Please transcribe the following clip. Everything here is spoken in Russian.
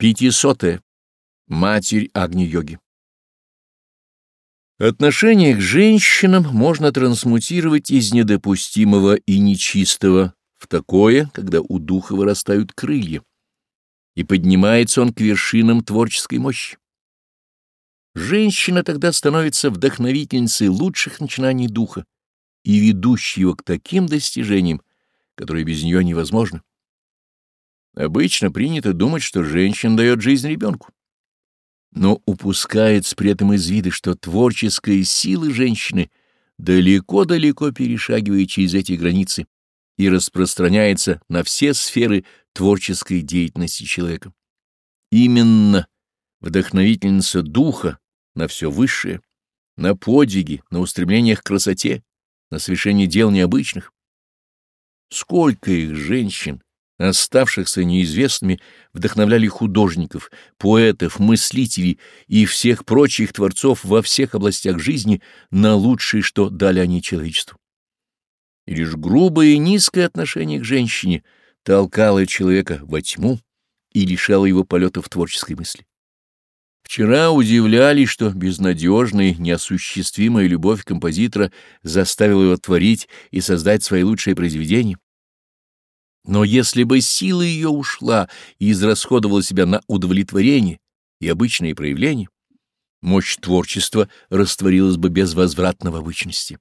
Пятисотая. Матерь Агни-йоги. Отношение к женщинам можно трансмутировать из недопустимого и нечистого в такое, когда у духа вырастают крылья, и поднимается он к вершинам творческой мощи. Женщина тогда становится вдохновительницей лучших начинаний духа и ведущей его к таким достижениям, которые без нее невозможны. Обычно принято думать, что женщина дает жизнь ребенку. Но упускается при этом из вида, что творческая сила женщины далеко-далеко перешагивает через эти границы и распространяется на все сферы творческой деятельности человека. Именно вдохновительница духа на все высшее, на подвиги, на устремлениях к красоте, на совершении дел необычных. Сколько их женщин, оставшихся неизвестными, вдохновляли художников, поэтов, мыслителей и всех прочих творцов во всех областях жизни на лучшее, что дали они человечеству. И лишь грубое и низкое отношение к женщине толкало человека во тьму и лишало его полетов творческой мысли. Вчера удивлялись, что безнадежная, неосуществимая любовь композитора заставила его творить и создать свои лучшие произведения. Но если бы сила ее ушла и израсходовала себя на удовлетворение и обычные проявления, мощь творчества растворилась бы безвозвратно в обычности.